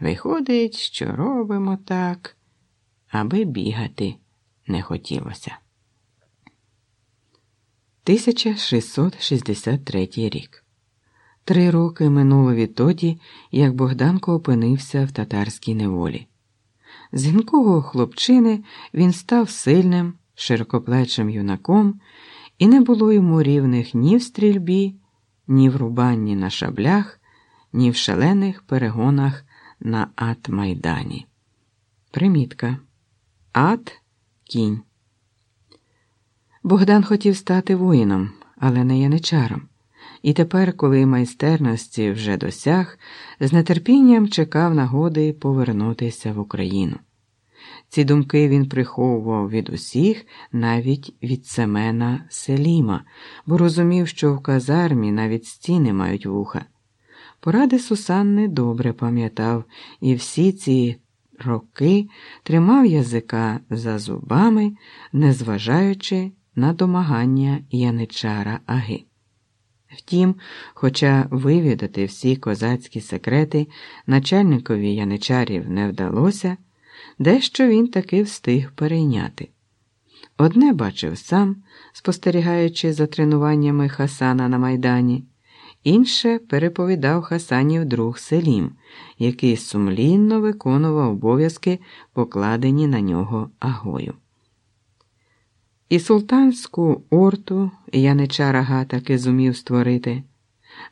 Виходить, що робимо так, аби бігати не хотілося. 1663 рік. Три роки минуло відтоді, як Богданко опинився в татарській неволі. З гінкого хлопчини він став сильним, широкоплечим юнаком, і не було йому рівних ні в стрільбі, ні в рубанні на шаблях, ні в шалених перегонах на Ат-Майдані. Примітка. Ат кінь. Богдан хотів стати воїном, але не яничаром. І тепер, коли майстерності вже досяг, з нетерпінням чекав нагоди повернутися в Україну. Ці думки він приховував від усіх, навіть від Семена Селіма, бо розумів, що в казармі навіть стіни мають вуха. Поради Сусанни добре пам'ятав і всі ці роки тримав язика за зубами, незважаючи на домагання яничара Аги. Втім, хоча вивідати всі козацькі секрети начальникові яничарів не вдалося, дещо він таки встиг перейняти. Одне бачив сам, спостерігаючи за тренуваннями Хасана на майдані, інше переповідав Хасанів друг Селім, який сумлінно виконував обов'язки, покладені на нього агою. І султанську орту яничар Ага таки зумів створити.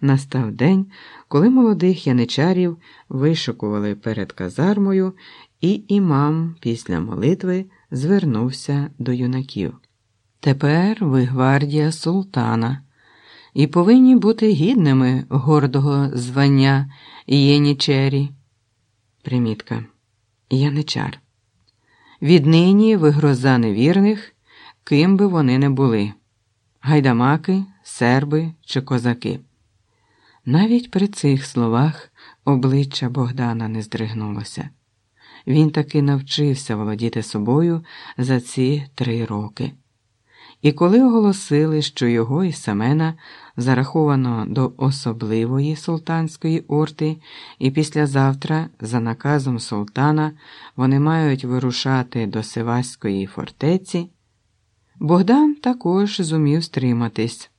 Настав день, коли молодих яничарів вишикували перед казармою, і імам після молитви звернувся до юнаків. Тепер ви гвардія султана і повинні бути гідними гордого звання єнічері. Примітка. Яничар. Віднині ви гроза невірних ким би вони не були гайдамаки, серби чи козаки. Навіть при цих словах обличчя Богдана не здригнулося. Він таки навчився володіти собою за ці три роки. І коли оголосили, що його і Семена зараховано до особливої султанської орти, і післязавтра, за наказом султана, вони мають вирушати до Севаської фортеці. Богдан також зумів стриматись,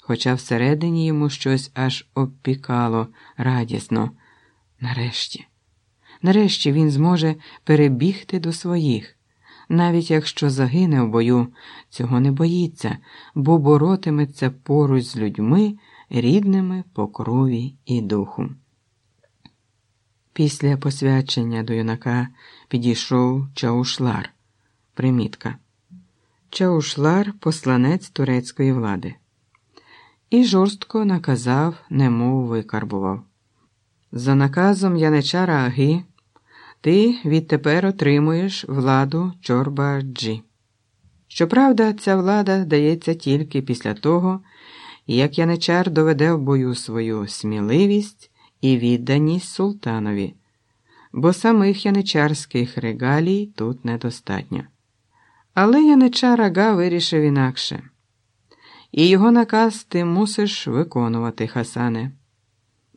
хоча всередині йому щось аж обпікало радісно. Нарешті, нарешті він зможе перебігти до своїх, навіть якщо загине в бою, цього не боїться, бо боротиметься поруч з людьми, рідними по крові і духу. Після посвячення до юнака підійшов Чаушлар. Примітка. Чаушлар посланець турецької влади, і жорстко наказав, немов викарбував. За наказом яничара Аги, ти відтепер отримуєш владу Чорбаджі. Щоправда, ця влада дається тільки після того, як яничар доведе в бою свою сміливість і відданість султанові, бо самих яничарських регалій тут недостатньо. Але яничар Ага вирішив інакше. І його наказ ти мусиш виконувати, Хасане.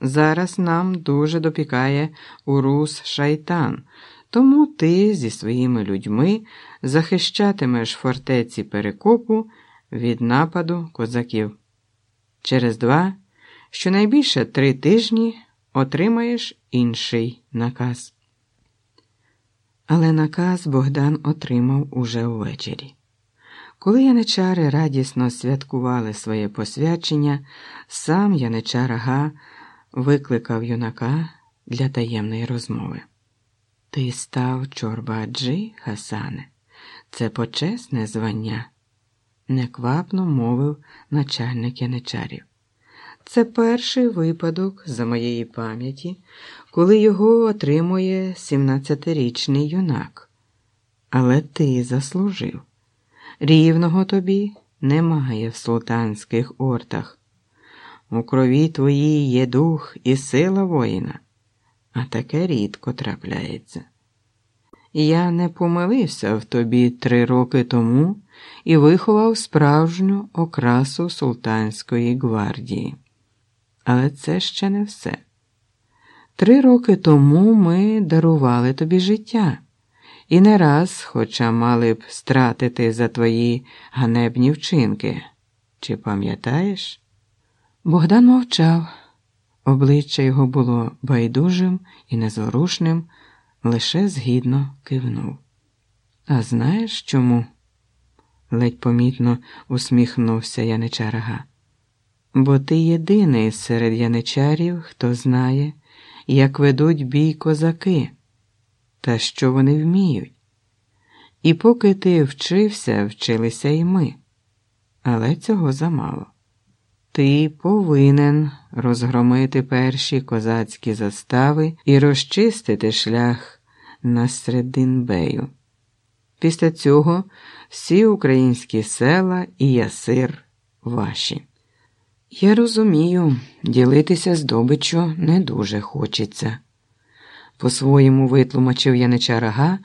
Зараз нам дуже допікає урус шайтан, тому ти зі своїми людьми захищатимеш фортеці перекопу від нападу козаків. Через два, щонайбільше три тижні, отримаєш інший наказ. Але наказ Богдан отримав уже увечері. Коли яничари радісно святкували своє посвячення, сам яничар Ага викликав юнака для таємної розмови. Ти став Чорбаджі, Хасане, це почесне звання, неквапно мовив начальник яничарів. Це перший випадок за моєї пам'яті, коли його отримує 17-річний юнак. Але ти заслужив. Рівного тобі немає в султанських ортах. У крові твоїй є дух і сила воїна, а таке рідко трапляється. Я не помилився в тобі три роки тому і виховав справжню окрасу султанської гвардії. Але це ще не все. Три роки тому ми дарували тобі життя, і не раз, хоча мали б стратити за твої ганебні вчинки. Чи пам'ятаєш? Богдан мовчав. Обличчя його було байдужим і незворушним, лише згідно кивнув. А знаєш чому? ледь помітно усміхнувся яничарага. Бо ти єдиний серед яничарів, хто знає, як ведуть бій козаки, та що вони вміють. І поки ти вчився, вчилися і ми. Але цього замало. Ти повинен розгромити перші козацькі застави і розчистити шлях на Срединбею. Після цього всі українські села і ясир ваші. Я розумію, ділитися здобиччю не дуже хочеться. По-своєму витлумачив янича рага